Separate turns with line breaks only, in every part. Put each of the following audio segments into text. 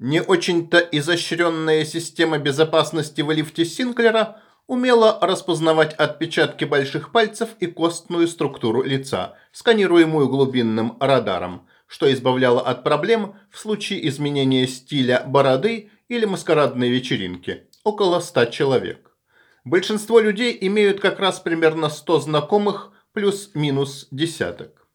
Не очень-то изощренная система безопасности в лифте Синклера умела распознавать отпечатки больших пальцев и костную структуру лица, сканируемую глубинным радаром, что избавляло от проблем в случае изменения стиля бороды или маскарадной вечеринки. Около ста человек. Большинство людей имеют как раз примерно 100 знакомых плюс-минус десяток.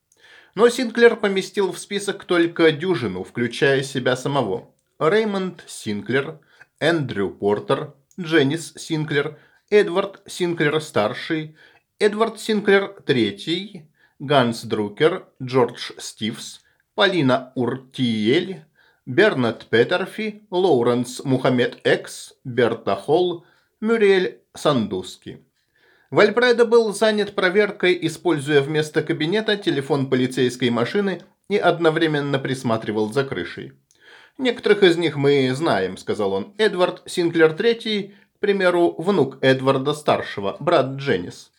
Но Синклер поместил в список только дюжину, включая себя самого. Реймонд Синклер, Эндрю Портер, Дженнис Синклер, Эдвард Синклер-старший, Эдвард Синклер-третий, Ганс Друкер, Джордж Стивс, Полина Уртиель, Бернат Петерфи, Лоуренс Мухаммед Экс, Берта Холл, Мюриэль Сандуски. Вальпредо был занят проверкой, используя вместо кабинета телефон полицейской машины и одновременно присматривал за крышей. «Некоторых из них мы знаем», – сказал он. «Эдвард Синклер III, к примеру, внук Эдварда Старшего, брат Дженнис.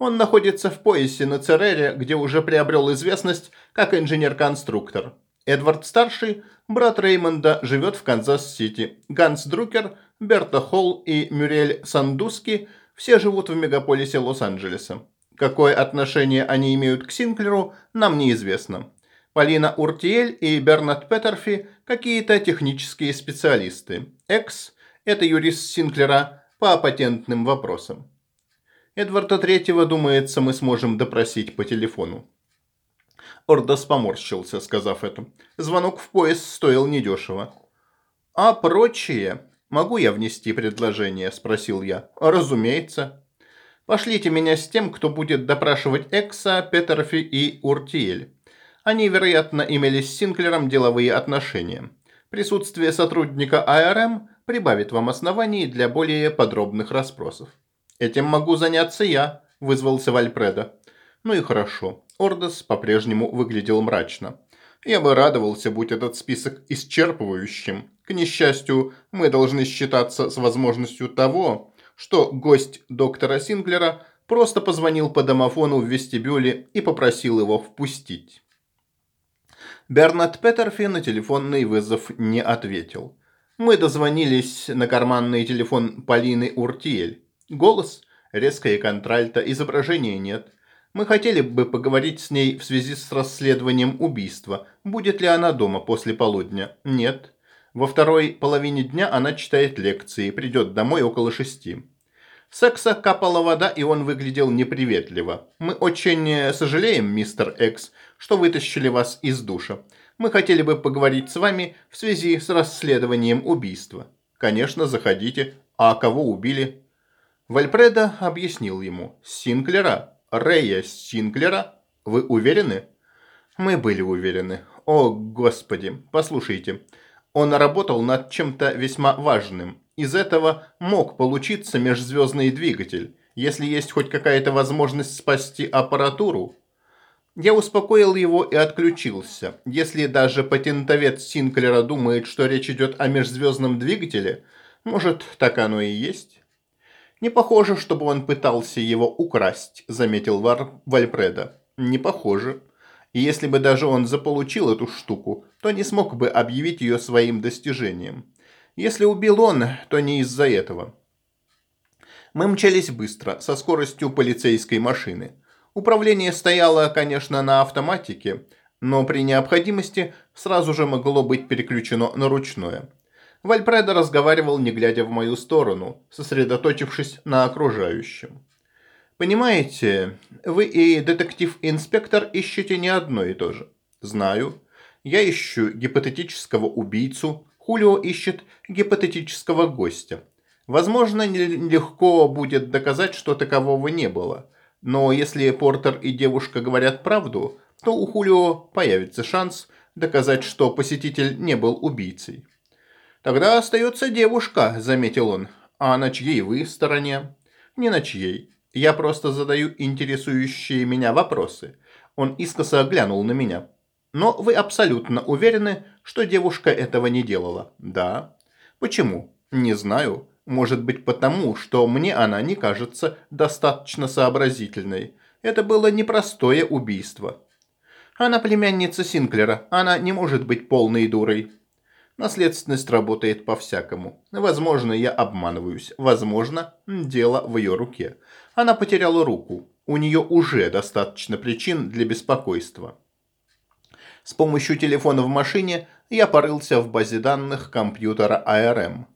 Он находится в поясе на Церере, где уже приобрел известность как инженер-конструктор. Эдвард Старший, брат Реймонда, живет в Канзас-Сити. Ганс Друкер, Берта Холл и Мюрель Сандуски все живут в мегаполисе Лос-Анджелеса. Какое отношение они имеют к Синклеру, нам неизвестно. Полина Уртиель и Бернат Петерфи – какие-то технические специалисты. Экс – это юрист Синклера по патентным вопросам. Эдварда Третьего, думается, мы сможем допросить по телефону. Ордос поморщился, сказав это. Звонок в поезд стоил недешево. «А прочие? Могу я внести предложение?» – спросил я. «Разумеется». «Пошлите меня с тем, кто будет допрашивать Экса, Петерфи и Уртиель. Они, вероятно, имели с Синклером деловые отношения. Присутствие сотрудника АРМ прибавит вам оснований для более подробных расспросов. «Этим могу заняться я», – вызвался Вальпредо. «Ну и хорошо». Ордос по-прежнему выглядел мрачно. «Я бы радовался, будь этот список исчерпывающим. К несчастью, мы должны считаться с возможностью того, что гость доктора Синклера просто позвонил по домофону в вестибюле и попросил его впустить. Бернат Петерфи на телефонный вызов не ответил. Мы дозвонились на карманный телефон Полины Уртиель. Голос, резкая контральта, изображения нет. Мы хотели бы поговорить с ней в связи с расследованием убийства. Будет ли она дома после полудня? Нет. Во второй половине дня она читает лекции, придет домой около шести. Секса капала вода, и он выглядел неприветливо. «Мы очень сожалеем, мистер Экс, что вытащили вас из душа. Мы хотели бы поговорить с вами в связи с расследованием убийства». «Конечно, заходите. А кого убили?» Вальпредо объяснил ему. «Синклера. Рэя Синклера. Вы уверены?» Мы были уверены. О, господи, послушайте. Он работал над чем-то весьма важным. Из этого мог получиться межзвездный двигатель. Если есть хоть какая-то возможность спасти аппаратуру, я успокоил его и отключился. Если даже патентовец Синклера думает, что речь идет о межзвездном двигателе, может, так оно и есть? Не похоже, чтобы он пытался его украсть, заметил Вар Вальпреда. Не похоже. И если бы даже он заполучил эту штуку, то не смог бы объявить ее своим достижением. Если убил он, то не из-за этого. Мы мчались быстро, со скоростью полицейской машины. Управление стояло, конечно, на автоматике, но при необходимости сразу же могло быть переключено на ручное. Вальпредо разговаривал, не глядя в мою сторону, сосредоточившись на окружающем. «Понимаете, вы и детектив-инспектор ищете не одно и то же. Знаю. Я ищу гипотетического убийцу, Хулио ищет гипотетического гостя. Возможно, нелегко будет доказать, что такового не было. Но если Портер и девушка говорят правду, то у Хулио появится шанс доказать, что посетитель не был убийцей. «Тогда остается девушка», – заметил он. «А на чьей вы стороне?» «Не на чьей. Я просто задаю интересующие меня вопросы». Он искоса оглянул на меня. «Но вы абсолютно уверены, что девушка этого не делала?» «Да». «Почему?» «Не знаю. Может быть потому, что мне она не кажется достаточно сообразительной. Это было непростое убийство. Она племянница Синклера, она не может быть полной дурой. Наследственность работает по-всякому. Возможно, я обманываюсь. Возможно, дело в ее руке. Она потеряла руку. У нее уже достаточно причин для беспокойства. С помощью телефона в машине я порылся в базе данных компьютера АРМ.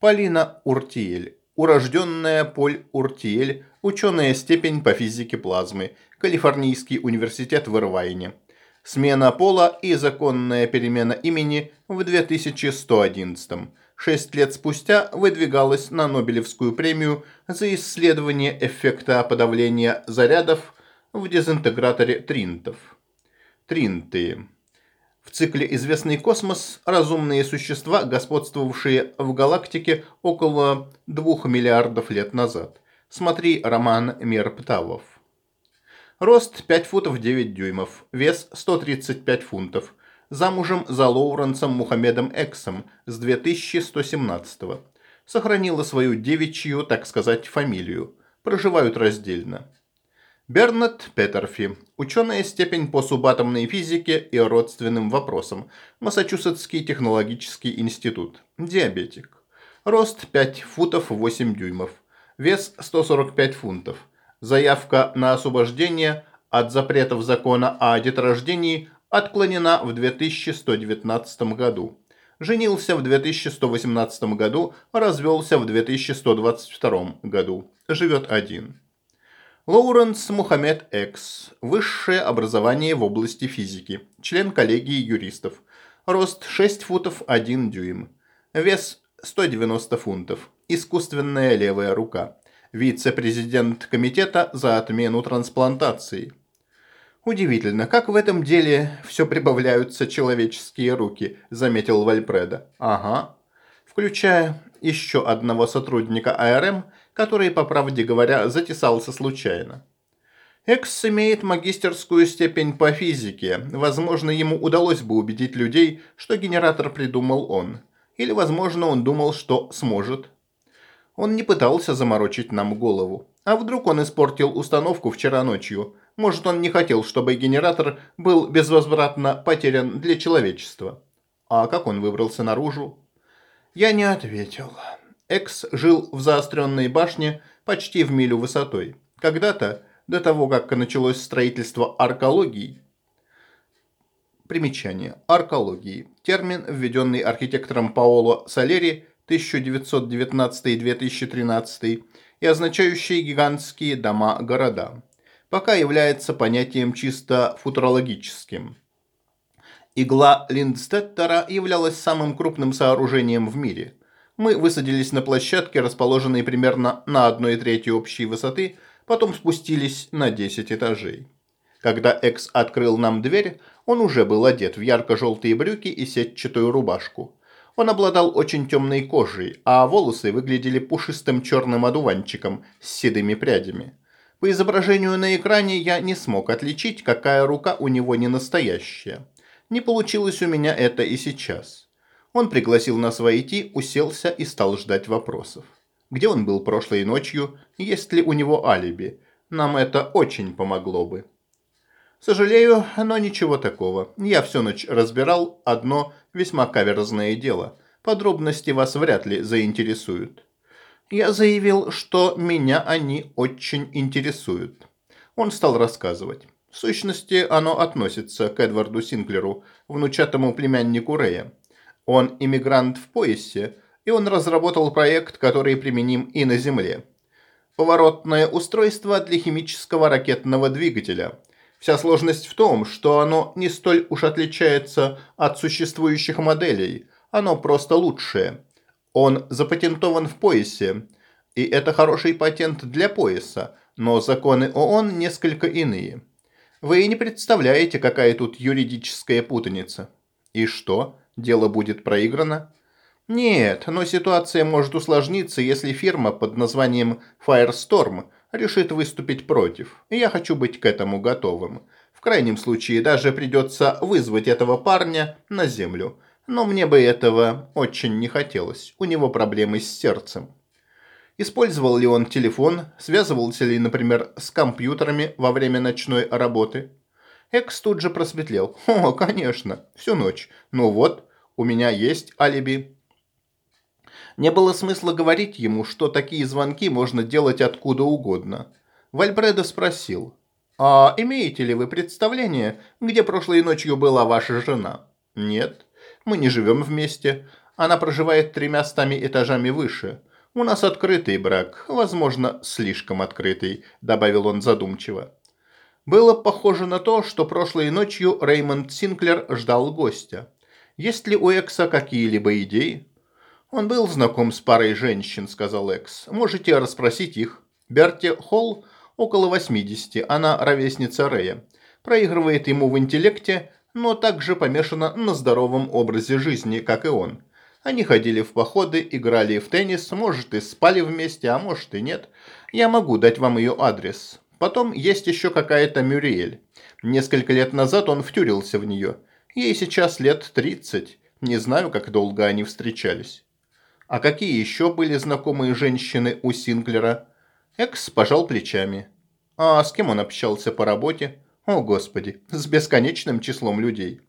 Полина Уртиель. Урожденная Поль Уртиель, ученая степень по физике плазмы, Калифорнийский университет в Ирвайне. Смена пола и законная перемена имени в 2111 -м. Шесть лет спустя выдвигалась на Нобелевскую премию за исследование эффекта подавления зарядов в дезинтеграторе тринтов. Тринты. В цикле «Известный космос» разумные существа, господствовавшие в галактике около двух миллиардов лет назад. Смотри роман «Мир Птавов». Рост 5 футов 9 дюймов, вес 135 фунтов. Замужем за Лоуренсом Мухаммедом Эксом с 2117 -го. Сохранила свою девичью, так сказать, фамилию. Проживают раздельно. Бернет Петерфи. Ученая степень по субатомной физике и родственным вопросам. Массачусетский технологический институт. Диабетик. Рост 5 футов 8 дюймов. Вес 145 фунтов. Заявка на освобождение от запретов закона о деторождении отклонена в 2119 году. Женился в 2118 году, развелся в 2122 году. Живет один. Лоуренс Мухаммед Экс. Высшее образование в области физики. Член коллегии юристов. Рост 6 футов 1 дюйм. Вес 190 фунтов. Искусственная левая рука вице-президент комитета за отмену трансплантации. «Удивительно, как в этом деле все прибавляются человеческие руки», – заметил Вальпреда. «Ага. Включая еще одного сотрудника АРМ, который, по правде говоря, затесался случайно. Экс имеет магистерскую степень по физике. Возможно, ему удалось бы убедить людей, что генератор придумал он. Или, возможно, он думал, что сможет. Он не пытался заморочить нам голову. А вдруг он испортил установку вчера ночью? Может, он не хотел, чтобы генератор был безвозвратно потерян для человечества? А как он выбрался наружу? Я не ответил. Экс жил в заостренной башне почти в милю высотой. Когда-то, до того, как началось строительство аркологии, Примечание. Аркологии. Термин, введенный архитектором Паоло Салери 1919-2013 и означающие гигантские дома-города, пока является понятием чисто футурологическим. Игла Линдстеттера являлась самым крупным сооружением в мире. Мы высадились на площадке, расположенной примерно на одной трети общей высоты, потом спустились на 10 этажей. Когда Экс открыл нам дверь, он уже был одет в ярко-желтые брюки и сетчатую рубашку. Он обладал очень темной кожей, а волосы выглядели пушистым черным одуванчиком с седыми прядями. По изображению на экране я не смог отличить, какая рука у него не настоящая. Не получилось у меня это и сейчас. Он пригласил нас войти, уселся и стал ждать вопросов. Где он был прошлой ночью, есть ли у него алиби? Нам это очень помогло бы. Сожалею, но ничего такого. Я всю ночь разбирал одно весьма каверзное дело. Подробности вас вряд ли заинтересуют. Я заявил, что меня они очень интересуют. Он стал рассказывать. В сущности, оно относится к Эдварду Синклеру, внучатому племяннику Рэя. Он иммигрант в поясе, и он разработал проект, который применим и на Земле. Поворотное устройство для химического ракетного двигателя – Вся сложность в том, что оно не столь уж отличается от существующих моделей, оно просто лучшее. Он запатентован в поясе, и это хороший патент для пояса, но законы ООН несколько иные. Вы не представляете, какая тут юридическая путаница. И что, дело будет проиграно? Нет, но ситуация может усложниться, если фирма под названием Firestorm – решит выступить против. я хочу быть к этому готовым. В крайнем случае даже придется вызвать этого парня на землю. Но мне бы этого очень не хотелось. У него проблемы с сердцем. Использовал ли он телефон, связывался ли, например, с компьютерами во время ночной работы? Экс тут же просветлел. О, конечно, всю ночь. Ну вот, у меня есть алиби. Не было смысла говорить ему, что такие звонки можно делать откуда угодно. Вальбредо спросил, «А имеете ли вы представление, где прошлой ночью была ваша жена?» «Нет, мы не живем вместе. Она проживает тремя стами этажами выше. У нас открытый брак, возможно, слишком открытый», – добавил он задумчиво. Было похоже на то, что прошлой ночью Реймонд Синклер ждал гостя. Есть ли у Экса какие-либо идеи? «Он был знаком с парой женщин», – сказал Экс. «Можете расспросить их. Берти Холл около 80, она ровесница Рэя. Проигрывает ему в интеллекте, но также помешана на здоровом образе жизни, как и он. Они ходили в походы, играли в теннис, может и спали вместе, а может и нет. Я могу дать вам ее адрес. Потом есть еще какая-то Мюриэль. Несколько лет назад он втюрился в нее. Ей сейчас лет 30. Не знаю, как долго они встречались. А какие еще были знакомые женщины у Синклера? Экс пожал плечами. А с кем он общался по работе? О, господи, с бесконечным числом людей.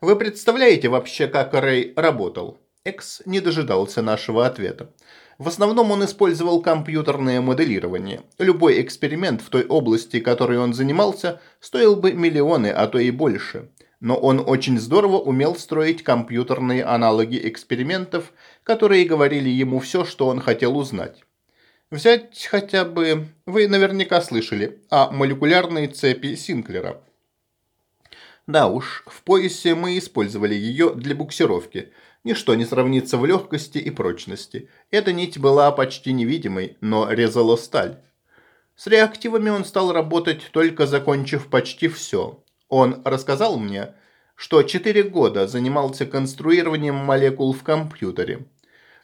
Вы представляете вообще, как Рэй работал? Экс не дожидался нашего ответа. В основном он использовал компьютерное моделирование. Любой эксперимент в той области, которой он занимался, стоил бы миллионы, а то и больше. Но он очень здорово умел строить компьютерные аналоги экспериментов, которые говорили ему все, что он хотел узнать. Взять хотя бы... Вы наверняка слышали о молекулярной цепи Синклера. Да уж, в поясе мы использовали ее для буксировки. Ничто не сравнится в легкости и прочности. Эта нить была почти невидимой, но резала сталь. С реактивами он стал работать, только закончив почти все. Он рассказал мне, что 4 года занимался конструированием молекул в компьютере.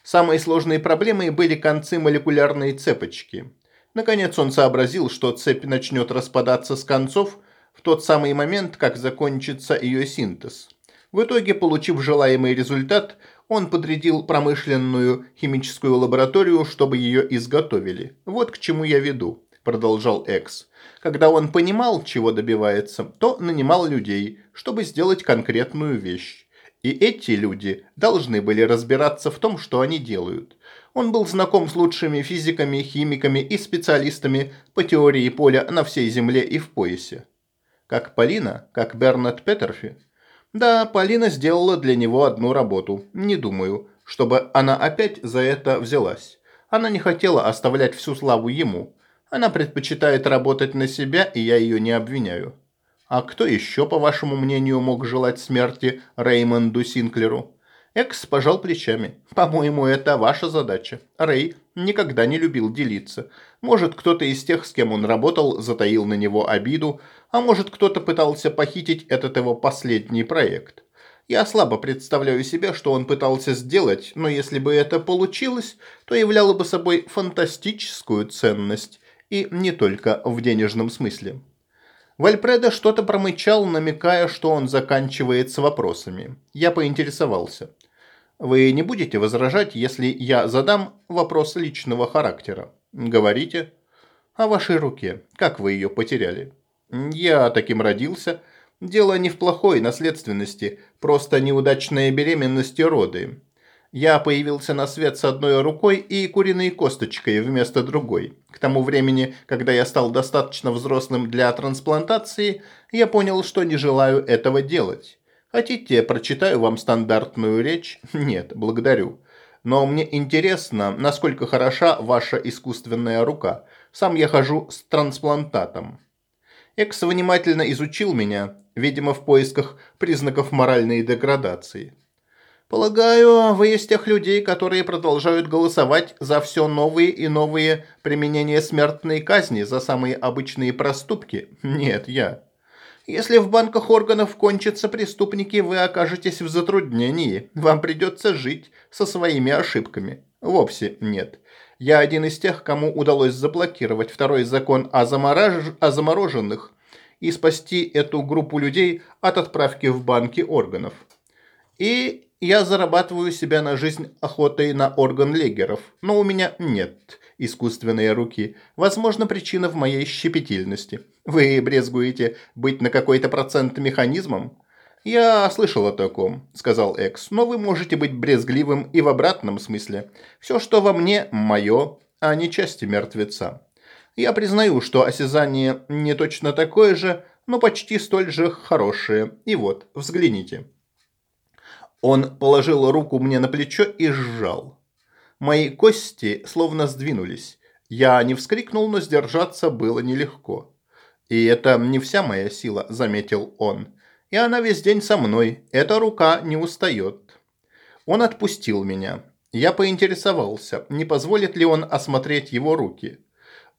Самой сложной проблемой были концы молекулярной цепочки. Наконец он сообразил, что цепь начнет распадаться с концов в тот самый момент, как закончится ее синтез. В итоге, получив желаемый результат, он подрядил промышленную химическую лабораторию, чтобы ее изготовили. Вот к чему я веду, продолжал Экс. Когда он понимал, чего добивается, то нанимал людей, чтобы сделать конкретную вещь. И эти люди должны были разбираться в том, что они делают. Он был знаком с лучшими физиками, химиками и специалистами по теории поля на всей Земле и в поясе. Как Полина, как Бернет Петерфи. Да, Полина сделала для него одну работу. Не думаю, чтобы она опять за это взялась. Она не хотела оставлять всю славу ему. Она предпочитает работать на себя, и я ее не обвиняю. А кто еще, по вашему мнению, мог желать смерти Реймонду Синклеру? Экс пожал плечами. По-моему, это ваша задача. Рэй никогда не любил делиться. Может, кто-то из тех, с кем он работал, затаил на него обиду, а может, кто-то пытался похитить этот его последний проект. Я слабо представляю себе, что он пытался сделать, но если бы это получилось, то являло бы собой фантастическую ценность, и не только в денежном смысле. Вальпредо что-то промычал, намекая, что он заканчивает с вопросами. Я поинтересовался. «Вы не будете возражать, если я задам вопрос личного характера?» «Говорите». «О вашей руке. Как вы ее потеряли?» «Я таким родился. Дело не в плохой наследственности, просто неудачная беременность и роды. Я появился на свет с одной рукой и куриной косточкой вместо другой. К тому времени, когда я стал достаточно взрослым для трансплантации, я понял, что не желаю этого делать. Хотите, прочитаю вам стандартную речь? Нет, благодарю. Но мне интересно, насколько хороша ваша искусственная рука. Сам я хожу с трансплантатом. Экс внимательно изучил меня, видимо, в поисках признаков моральной деградации. Полагаю, вы из тех людей, которые продолжают голосовать за все новые и новые применения смертной казни за самые обычные проступки? Нет, я. Если в банках органов кончатся преступники, вы окажетесь в затруднении. Вам придется жить со своими ошибками. Вовсе нет. Я один из тех, кому удалось заблокировать второй закон о, заморож... о замороженных и спасти эту группу людей от отправки в банки органов. И я зарабатываю себя на жизнь охотой на орган легеров, но у меня нет искусственной руки. Возможно, причина в моей щепетильности. Вы брезгуете быть на какой-то процент механизмом? «Я слышал о таком», – сказал Экс, – «но вы можете быть брезгливым и в обратном смысле. Все, что во мне, мое, а не части мертвеца. Я признаю, что осязание не точно такое же, но почти столь же хорошее. И вот, взгляните». Он положил руку мне на плечо и сжал. Мои кости словно сдвинулись. Я не вскрикнул, но сдержаться было нелегко. «И это не вся моя сила», – заметил он. «И она весь день со мной. Эта рука не устает». Он отпустил меня. Я поинтересовался, не позволит ли он осмотреть его руки.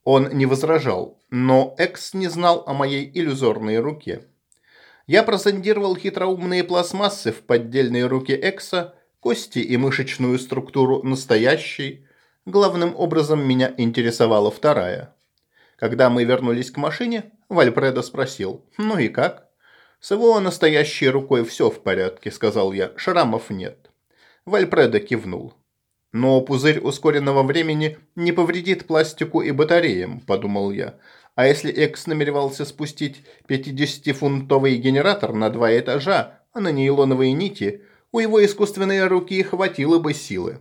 Он не возражал, но Экс не знал о моей иллюзорной руке. Я прозондировал хитроумные пластмассы в поддельной руке Экса, кости и мышечную структуру настоящей. Главным образом меня интересовала вторая. Когда мы вернулись к машине, Вальпредо спросил, «Ну и как?» «С его настоящей рукой все в порядке», – сказал я, – «шрамов нет». Вальпредо кивнул. «Но пузырь ускоренного времени не повредит пластику и батареям», – подумал я. «А если Экс намеревался спустить 50-фунтовый генератор на два этажа, а на нейлоновые нити, у его искусственной руки хватило бы силы».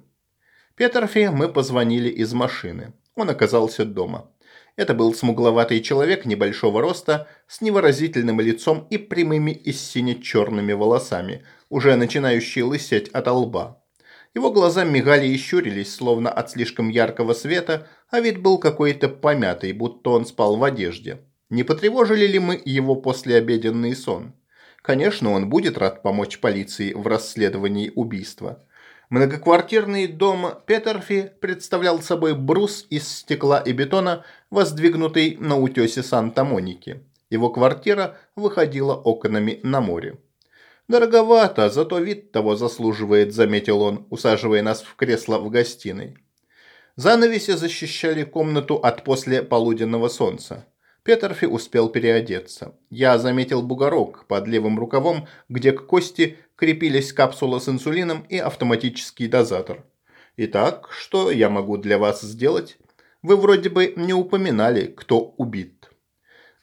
Петерфи мы позвонили из машины. Он оказался дома. Это был смугловатый человек небольшого роста, с невыразительным лицом и прямыми и сине-черными волосами, уже начинающие лысеть от лба. Его глаза мигали и щурились, словно от слишком яркого света, а вид был какой-то помятый, будто он спал в одежде. Не потревожили ли мы его послеобеденный сон? Конечно, он будет рад помочь полиции в расследовании убийства. Многоквартирный дом Петерфи представлял собой брус из стекла и бетона, воздвигнутый на утесе Санта-Моники. Его квартира выходила окнами на море. «Дороговато, зато вид того заслуживает», – заметил он, усаживая нас в кресло в гостиной. Занавеси защищали комнату от послеполуденного солнца. Петерфи успел переодеться. Я заметил бугорок под левым рукавом, где к кости крепились капсула с инсулином и автоматический дозатор. Итак, что я могу для вас сделать? Вы вроде бы не упоминали, кто убит.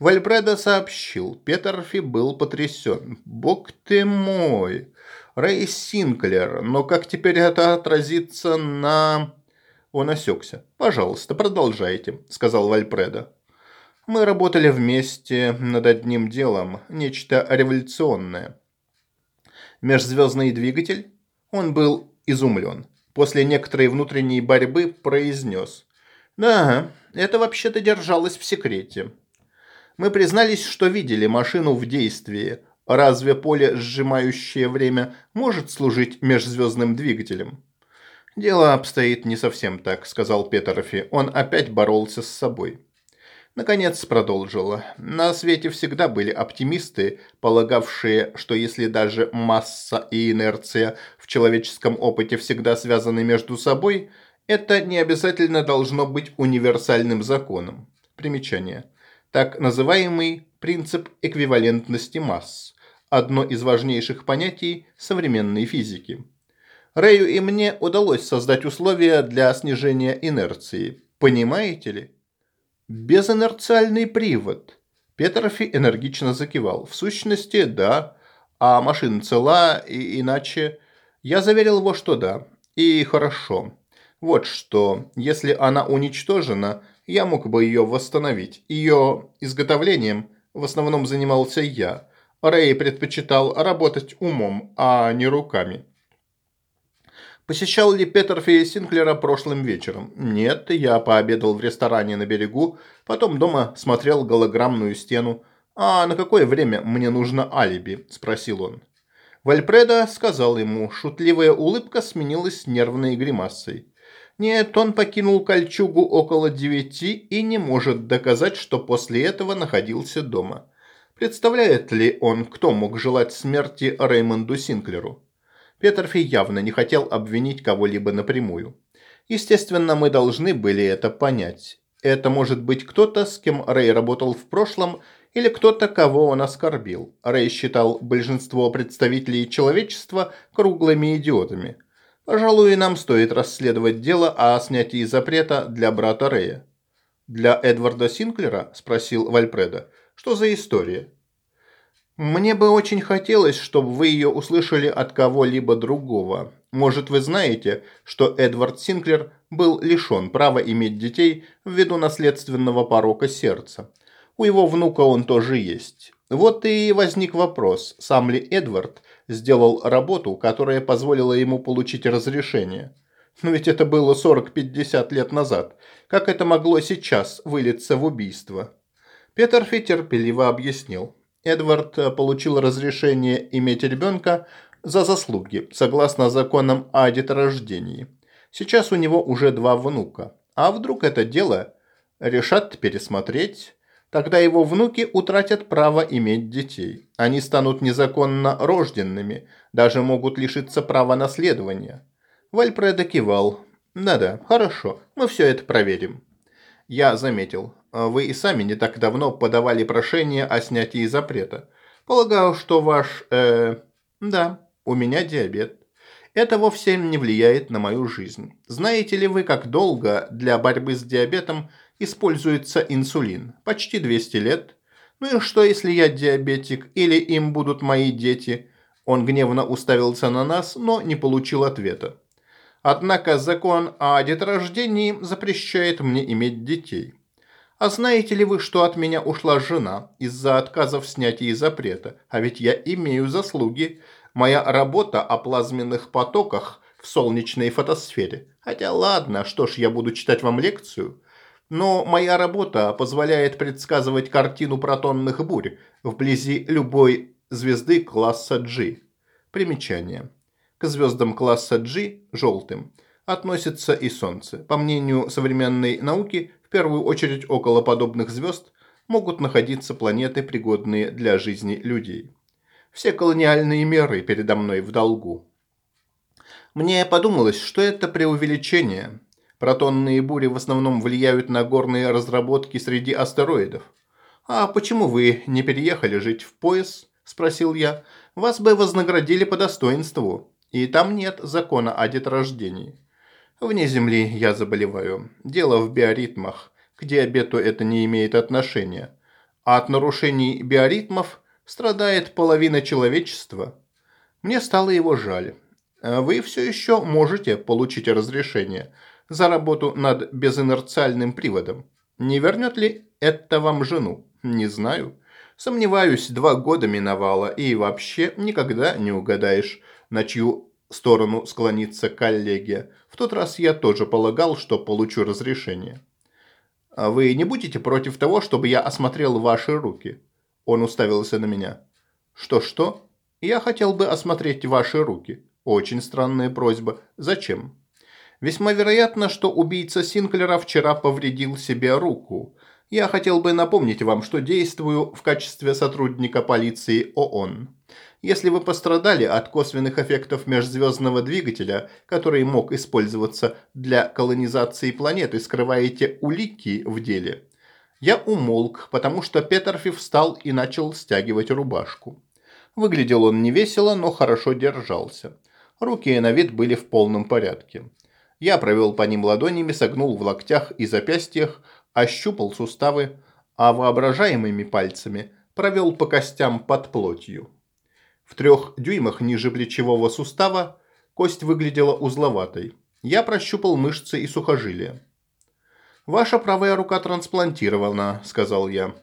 Вальбредо сообщил, Петерфи был потрясен. «Бог ты мой! Рэй Синклер, но как теперь это отразится на...» Он осекся. «Пожалуйста, продолжайте», – сказал Вальпредо. Мы работали вместе над одним делом, нечто революционное. Межзвездный двигатель? Он был изумлен. После некоторой внутренней борьбы произнес. Да, это вообще-то держалось в секрете. Мы признались, что видели машину в действии. Разве поле, сжимающее время, может служить межзвездным двигателем? «Дело обстоит не совсем так», – сказал Петерфи. Он опять боролся с собой. Наконец продолжила. На свете всегда были оптимисты, полагавшие, что если даже масса и инерция в человеческом опыте всегда связаны между собой, это не обязательно должно быть универсальным законом. Примечание. Так называемый принцип эквивалентности масс – одно из важнейших понятий современной физики. Рэю и мне удалось создать условия для снижения инерции. Понимаете ли? Безинерциальный привод. Петрофи энергично закивал. В сущности, да. А машина цела, и иначе... Я заверил его, что да. И хорошо. Вот что, если она уничтожена, я мог бы ее восстановить. Ее изготовлением в основном занимался я. Рэй предпочитал работать умом, а не руками. Посещал ли Петерфи Синклера прошлым вечером? Нет, я пообедал в ресторане на берегу, потом дома смотрел голограммную стену. «А на какое время мне нужно алиби?» – спросил он. Вальпредо сказал ему, шутливая улыбка сменилась нервной гримасой. Нет, он покинул кольчугу около девяти и не может доказать, что после этого находился дома. Представляет ли он, кто мог желать смерти Реймонду Синклеру? Петерфи явно не хотел обвинить кого-либо напрямую. Естественно, мы должны были это понять. Это может быть кто-то, с кем Рэй работал в прошлом, или кто-то, кого он оскорбил. Рэй считал большинство представителей человечества круглыми идиотами. Пожалуй, нам стоит расследовать дело о снятии запрета для брата Рэя. «Для Эдварда Синклера?» – спросил Вальпреда. «Что за история?» Мне бы очень хотелось, чтобы вы ее услышали от кого-либо другого. Может, вы знаете, что Эдвард Синклер был лишен права иметь детей ввиду наследственного порока сердца. У его внука он тоже есть. Вот и возник вопрос, сам ли Эдвард сделал работу, которая позволила ему получить разрешение. Но ведь это было 40-50 лет назад. Как это могло сейчас вылиться в убийство? Петр терпеливо объяснил. Эдвард получил разрешение иметь ребенка за заслуги, согласно законам о деторождении. Сейчас у него уже два внука. А вдруг это дело решат пересмотреть? Тогда его внуки утратят право иметь детей. Они станут незаконно рожденными, даже могут лишиться права наследования. Вальпредо кивал. «Да-да, хорошо, мы все это проверим». Я заметил. Вы и сами не так давно подавали прошение о снятии запрета. Полагаю, что ваш... Э, да, у меня диабет. Это вовсе не влияет на мою жизнь. Знаете ли вы, как долго для борьбы с диабетом используется инсулин? Почти 200 лет. Ну и что, если я диабетик или им будут мои дети? Он гневно уставился на нас, но не получил ответа. Однако закон о деторождении запрещает мне иметь детей. А знаете ли вы, что от меня ушла жена из-за отказа в снятии запрета? А ведь я имею заслуги. Моя работа о плазменных потоках в солнечной фотосфере. Хотя ладно, что ж, я буду читать вам лекцию. Но моя работа позволяет предсказывать картину протонных бурь вблизи любой звезды класса G. Примечание. К звездам класса G, желтым, относится и Солнце. По мнению современной науки, в первую очередь около подобных звезд могут находиться планеты, пригодные для жизни людей. Все колониальные меры передо мной в долгу. Мне подумалось, что это преувеличение. Протонные бури в основном влияют на горные разработки среди астероидов. «А почему вы не переехали жить в пояс?» – спросил я. «Вас бы вознаградили по достоинству. И там нет закона о деторождении». «Вне Земли я заболеваю. Дело в биоритмах. К диабету это не имеет отношения. А от нарушений биоритмов страдает половина человечества. Мне стало его жаль. Вы все еще можете получить разрешение за работу над безинерциальным приводом. Не вернет ли это вам жену? Не знаю. Сомневаюсь, два года миновало, и вообще никогда не угадаешь, на чью сторону склонится коллегия. В тот раз я тоже полагал, что получу разрешение. А вы не будете против того, чтобы я осмотрел ваши руки? Он уставился на меня. «Что-что? Я хотел бы осмотреть ваши руки. Очень странная просьба. Зачем?» «Весьма вероятно, что убийца Синклера вчера повредил себе руку. Я хотел бы напомнить вам, что действую в качестве сотрудника полиции ООН. Если вы пострадали от косвенных эффектов межзвездного двигателя, который мог использоваться для колонизации планеты, скрываете улики в деле, я умолк, потому что Петерфи встал и начал стягивать рубашку. Выглядел он невесело, но хорошо держался. Руки на вид были в полном порядке. Я провел по ним ладонями, согнул в локтях и запястьях, ощупал суставы, а воображаемыми пальцами провел по костям под плотью. В трех дюймах ниже плечевого сустава кость выглядела узловатой. Я прощупал мышцы и сухожилия. «Ваша правая рука трансплантирована», – сказал я.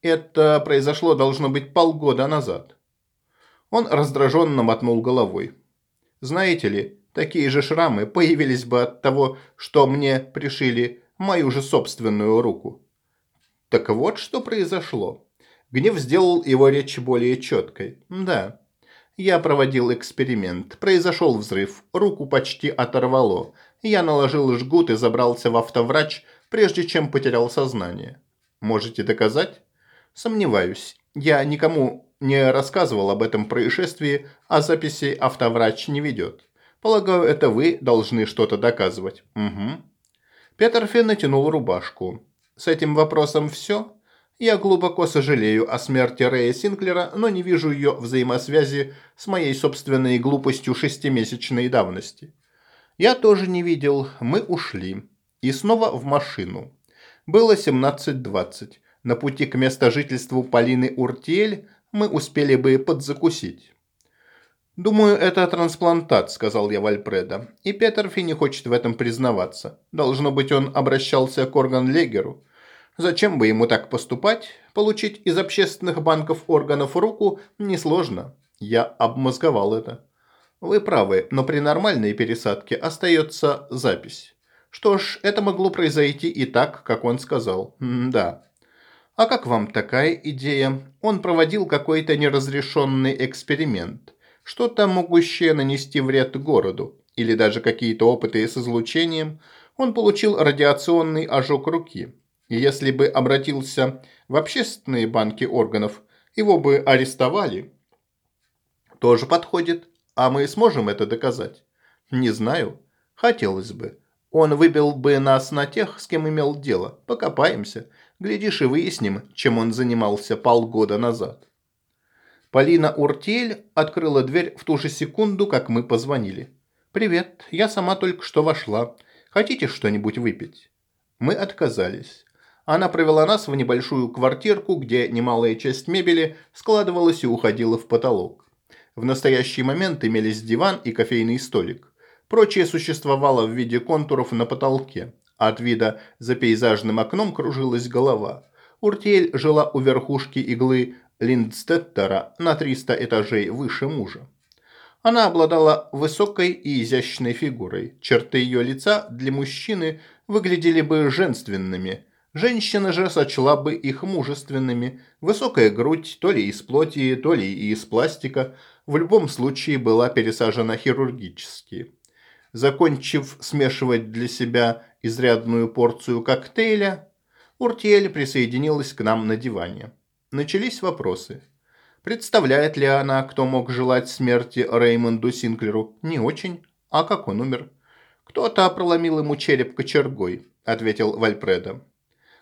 «Это произошло, должно быть, полгода назад». Он раздраженно мотнул головой. «Знаете ли, такие же шрамы появились бы от того, что мне пришили мою же собственную руку». Так вот, что произошло. Гнев сделал его речь более четкой. «Да». Я проводил эксперимент. Произошел взрыв. Руку почти оторвало. Я наложил жгут и забрался в автоврач – прежде чем потерял сознание. Можете доказать? Сомневаюсь. Я никому не рассказывал об этом происшествии, а записи автоврач не ведет. Полагаю, это вы должны что-то доказывать. Угу. Петерфи натянул рубашку. С этим вопросом все? Я глубоко сожалею о смерти Рэя Синклера, но не вижу ее взаимосвязи с моей собственной глупостью шестимесячной давности. Я тоже не видел. Мы ушли. И снова в машину. Было 17.20. На пути к местожительству Полины Уртиэль мы успели бы подзакусить. «Думаю, это трансплантат», – сказал я Вальпреда. «И Петерфи не хочет в этом признаваться. Должно быть, он обращался к органлегеру. Зачем бы ему так поступать? Получить из общественных банков органов руку несложно. Я обмозговал это». «Вы правы, но при нормальной пересадке остается запись». «Что ж, это могло произойти и так, как он сказал. М да». «А как вам такая идея? Он проводил какой-то неразрешенный эксперимент» что-то могущее нанести вред городу, или даже какие-то опыты с излучением, он получил радиационный ожог руки. И если бы обратился в общественные банки органов, его бы арестовали. Тоже подходит. А мы сможем это доказать? Не знаю. Хотелось бы. Он выбил бы нас на тех, с кем имел дело. Покопаемся. Глядишь и выясним, чем он занимался полгода назад. Полина Уртель открыла дверь в ту же секунду, как мы позвонили. «Привет, я сама только что вошла. Хотите что-нибудь выпить?» Мы отказались. Она провела нас в небольшую квартирку, где немалая часть мебели складывалась и уходила в потолок. В настоящий момент имелись диван и кофейный столик. Прочее существовало в виде контуров на потолке. От вида за пейзажным окном кружилась голова. Уртель жила у верхушки иглы Линдстеттера на 300 этажей выше мужа. Она обладала высокой и изящной фигурой. Черты ее лица для мужчины выглядели бы женственными. Женщина же сочла бы их мужественными. Высокая грудь, то ли из плоти, то ли из пластика, в любом случае была пересажена хирургически. Закончив смешивать для себя изрядную порцию коктейля, Уртиэль присоединилась к нам на диване. Начались вопросы. Представляет ли она, кто мог желать смерти Реймонду Синклеру? Не очень. А как он умер? Кто-то проломил ему череп кочергой, ответил Вальпредо.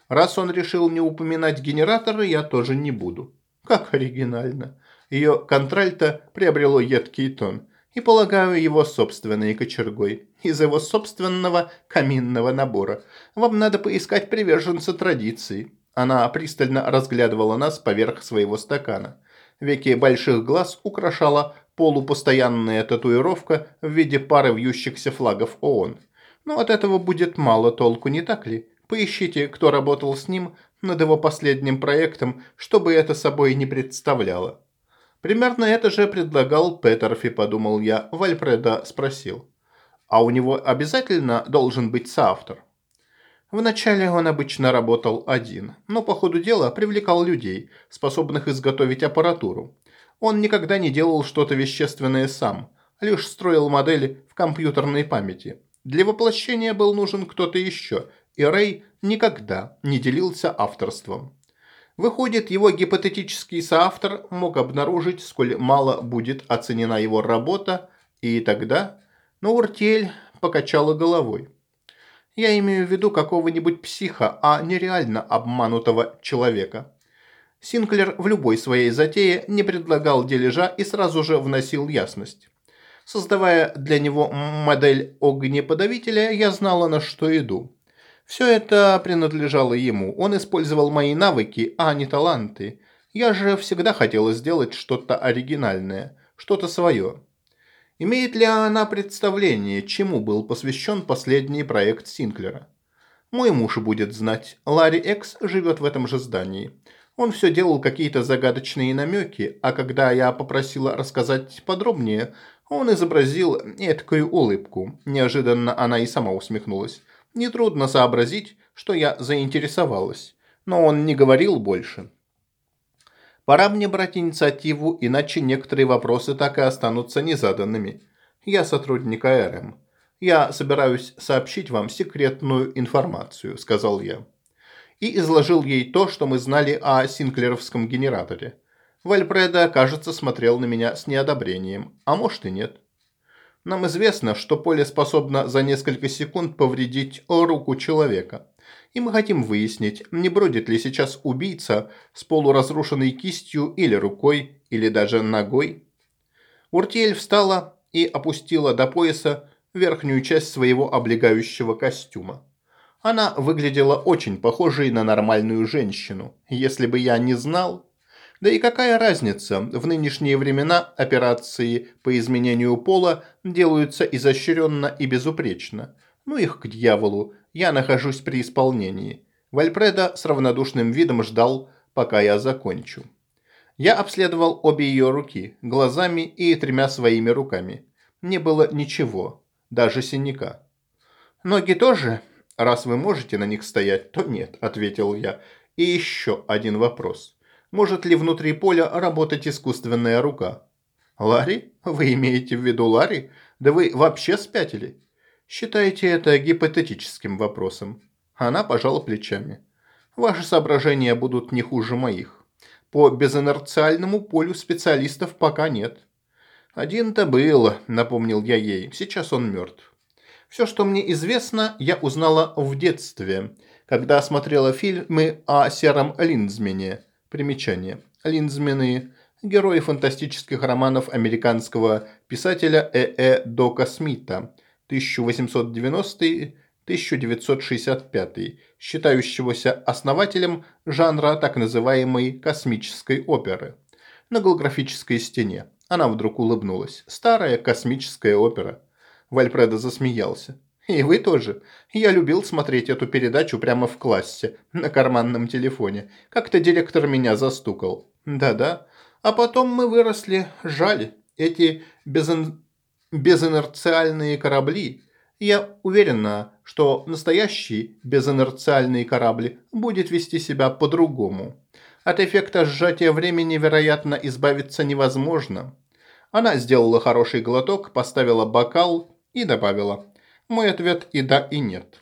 Раз он решил не упоминать генераторы, я тоже не буду. Как оригинально. Ее контральто приобрело едкий тон. И, полагаю, его собственной кочергой. Из его собственного каминного набора. Вам надо поискать приверженца традиции. Она пристально разглядывала нас поверх своего стакана. Веки больших глаз украшала полупостоянная татуировка в виде пары вьющихся флагов ООН. Но от этого будет мало толку, не так ли? Поищите, кто работал с ним над его последним проектом, чтобы это собой не представляло. Примерно это же предлагал Петерфи, подумал я. Вальпреда спросил. А у него обязательно должен быть соавтор? Вначале он обычно работал один, но по ходу дела привлекал людей, способных изготовить аппаратуру. Он никогда не делал что-то вещественное сам, лишь строил модели в компьютерной памяти. Для воплощения был нужен кто-то еще, и Рэй никогда не делился авторством. Выходит, его гипотетический соавтор мог обнаружить, сколь мало будет оценена его работа, и тогда... Но Уртель покачала головой. Я имею в виду какого-нибудь психа, а нереально обманутого человека. Синклер в любой своей затее не предлагал дележа и сразу же вносил ясность. Создавая для него модель огнеподавителя, я знала, на что иду. Все это принадлежало ему. Он использовал мои навыки, а не таланты. Я же всегда хотела сделать что-то оригинальное, что-то свое. Имеет ли она представление, чему был посвящен последний проект Синклера? Мой муж будет знать. Ларри Экс живет в этом же здании. Он все делал какие-то загадочные намеки, а когда я попросила рассказать подробнее, он изобразил эткую улыбку. Неожиданно она и сама усмехнулась. Нетрудно сообразить, что я заинтересовалась. Но он не говорил больше. Пора мне брать инициативу, иначе некоторые вопросы так и останутся незаданными. Я сотрудник АРМ. Я собираюсь сообщить вам секретную информацию, сказал я. И изложил ей то, что мы знали о синклеровском генераторе. Вальпреда, кажется, смотрел на меня с неодобрением, а может и нет. Нам известно, что поле способно за несколько секунд повредить руку человека и мы хотим выяснить, не бродит ли сейчас убийца с полуразрушенной кистью или рукой, или даже ногой. Уртиэль встала и опустила до пояса верхнюю часть своего облегающего костюма. Она выглядела очень похожей на нормальную женщину. Если бы я не знал... Да и какая разница, в нынешние времена операции по изменению пола делаются изощренно и безупречно. Ну их к дьяволу, я нахожусь при исполнении. Вальпреда с равнодушным видом ждал, пока я закончу. Я обследовал обе ее руки, глазами и тремя своими руками. Не было ничего, даже синяка. «Ноги тоже? Раз вы можете на них стоять, то нет», – ответил я. «И еще один вопрос. Может ли внутри поля работать искусственная рука?» «Ларри? Вы имеете в виду Ларри? Да вы вообще спятили?» «Считайте это гипотетическим вопросом». Она пожала плечами. «Ваши соображения будут не хуже моих. По безинерциальному полю специалистов пока нет». «Один-то был», – напомнил я ей. «Сейчас он мертв». Все, что мне известно, я узнала в детстве, когда смотрела фильмы о сером Линдзмене. Примечание. Линдзмены – герои фантастических романов американского писателя Э.Э. Э. Дока Смита – 1890-1965, считающегося основателем жанра так называемой космической оперы. На голографической стене. Она вдруг улыбнулась. Старая космическая опера. Вальпредо засмеялся. «И вы тоже. Я любил смотреть эту передачу прямо в классе, на карманном телефоне. Как-то директор меня застукал. Да-да. А потом мы выросли. Жаль. Эти безин безинерциальные корабли. Я уверена, что настоящий безинерциальный корабль будет вести себя по-другому. От эффекта сжатия времени, вероятно, избавиться невозможно. Она сделала хороший глоток, поставила бокал и добавила. Мой ответ и да, и нет.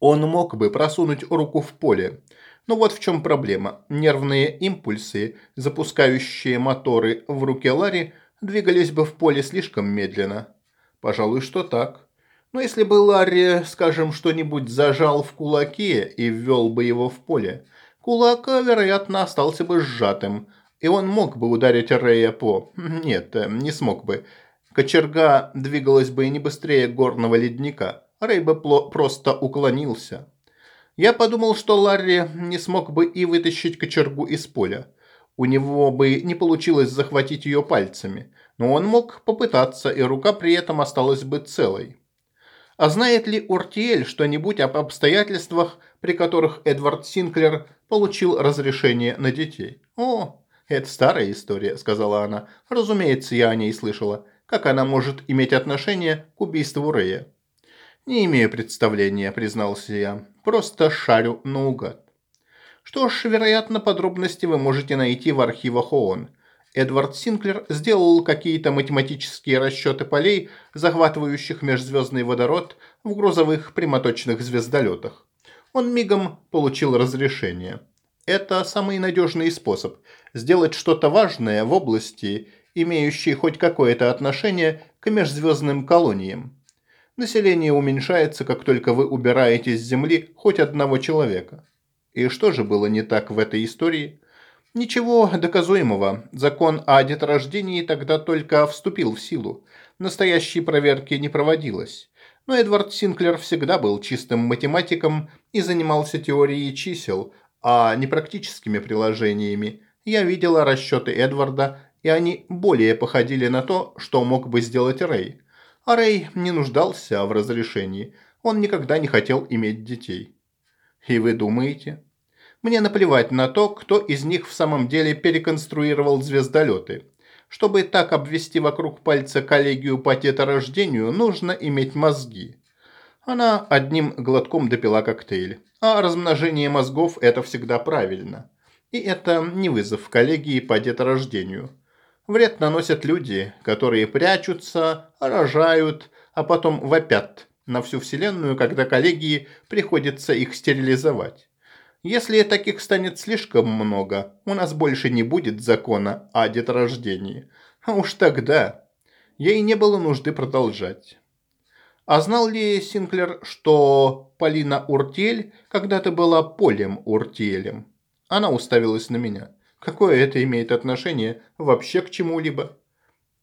Он мог бы просунуть руку в поле. Но вот в чем проблема. Нервные импульсы, запускающие моторы в руке Ларри, двигались бы в поле слишком медленно. Пожалуй, что так. Но если бы Ларри, скажем, что-нибудь зажал в кулаке и ввел бы его в поле, кулак, вероятно, остался бы сжатым, и он мог бы ударить Рея по... Нет, э, не смог бы. Кочерга двигалась бы и не быстрее горного ледника. Рэй бы просто уклонился. Я подумал, что Ларри не смог бы и вытащить кочергу из поля. У него бы не получилось захватить ее пальцами, но он мог попытаться, и рука при этом осталась бы целой. А знает ли Уртиэль что-нибудь об обстоятельствах, при которых Эдвард Синклер получил разрешение на детей? О, это старая история, сказала она. Разумеется, я о ней слышала. Как она может иметь отношение к убийству Рэя? Не имею представления, признался я. Просто шарю наугад. Что ж, вероятно, подробности вы можете найти в архивах ООН. Эдвард Синклер сделал какие-то математические расчеты полей, захватывающих межзвездный водород в грузовых прямоточных звездолетах. Он мигом получил разрешение. Это самый надежный способ сделать что-то важное в области, имеющей хоть какое-то отношение к межзвездным колониям. Население уменьшается, как только вы убираете с Земли хоть одного человека. И что же было не так в этой истории? Ничего доказуемого. Закон о деторождении тогда только вступил в силу. Настоящей проверки не проводилось. Но Эдвард Синклер всегда был чистым математиком и занимался теорией чисел, а не практическими приложениями. Я видела расчеты Эдварда, и они более походили на то, что мог бы сделать Рэй. А Рэй не нуждался в разрешении. Он никогда не хотел иметь детей. И вы думаете? Мне наплевать на то, кто из них в самом деле переконструировал звездолеты. Чтобы так обвести вокруг пальца коллегию по теторождению, нужно иметь мозги. Она одним глотком допила коктейль. А размножение мозгов – это всегда правильно. И это не вызов коллегии по деторождению. Вред наносят люди, которые прячутся, рожают, а потом вопят – на всю Вселенную, когда коллегии приходится их стерилизовать. Если таких станет слишком много, у нас больше не будет закона о деторождении. А уж тогда ей не было нужды продолжать. А знал ли Синклер, что Полина Уртель когда-то была Полем Уртелем? Она уставилась на меня. Какое это имеет отношение вообще к чему-либо?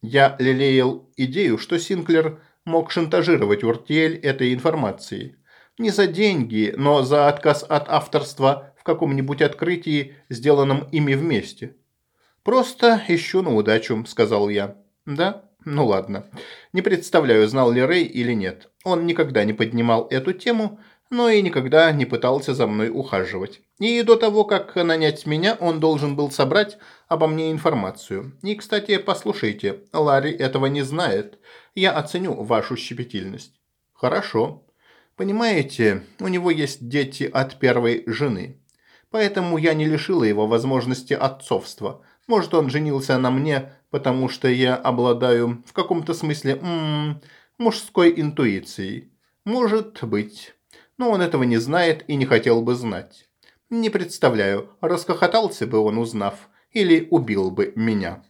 Я лелеял идею, что Синклер мог шантажировать Уртель этой информацией. Не за деньги, но за отказ от авторства в каком-нибудь открытии, сделанном ими вместе. «Просто ищу на удачу», – сказал я. «Да? Ну ладно. Не представляю, знал ли Рэй или нет. Он никогда не поднимал эту тему, но и никогда не пытался за мной ухаживать. И до того, как нанять меня, он должен был собрать обо мне информацию. И, кстати, послушайте, Ларри этого не знает. Я оценю вашу щепетильность. Хорошо. Понимаете, у него есть дети от первой жены. Поэтому я не лишила его возможности отцовства. Может, он женился на мне, потому что я обладаю в каком-то смысле м -м, мужской интуицией. Может быть но он этого не знает и не хотел бы знать. Не представляю, расхохотался бы он, узнав, или убил бы меня.